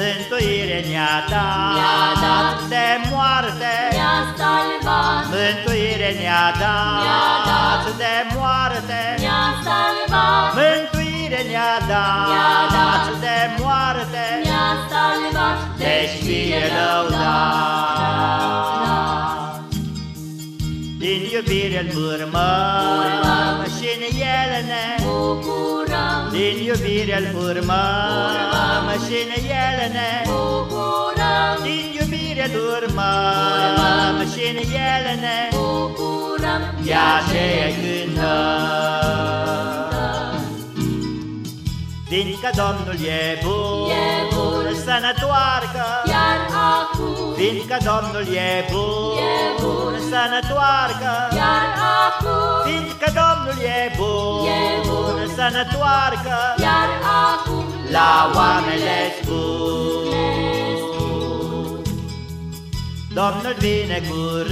Mântuire ne-a dat, Ne-a dat. de moarte, Ne-a salvat, Mântuire ne-a dat, Ne-a dat. de moarte, ne-a salvat, Mântuire ne-a dat, Ne-a dat. de moarte, ne-a salvat, deci fie lăudat. Din iubire îl urmăm Urmăm. și în el ne bucurăm, Din iubire îl urmăm Urmăm. Și în el ne bucurăm, Din iubire îl urmăm Urmăm. și în el ne bucurăm, De aceea cântăm Fiindcă Domnul e bun, E bun. să ne toarcă iar acum, Fiindcă Domnul e bun, E bun. să ne toarcă iar acum, Fiindcă Domnul e bun, E bun. să ne toarcă iar acum, La oameni Domnul vine curând,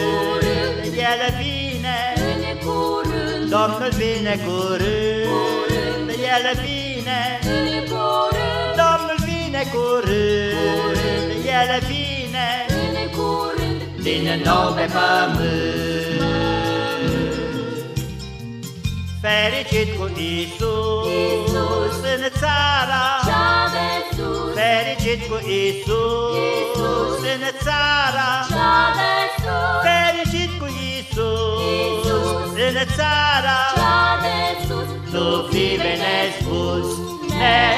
Curând. El vine. În curând, Domnul vine curând, Curând. El vine. În curând, Domnul vine curând, Curând. El vine. În curând, din nou pe pământ. Fericit cu Isus, Iisus. fericit cu Isus în țara cea de sus. Fericit cu Isus în țara cea de sus. Tu fii benespus, ne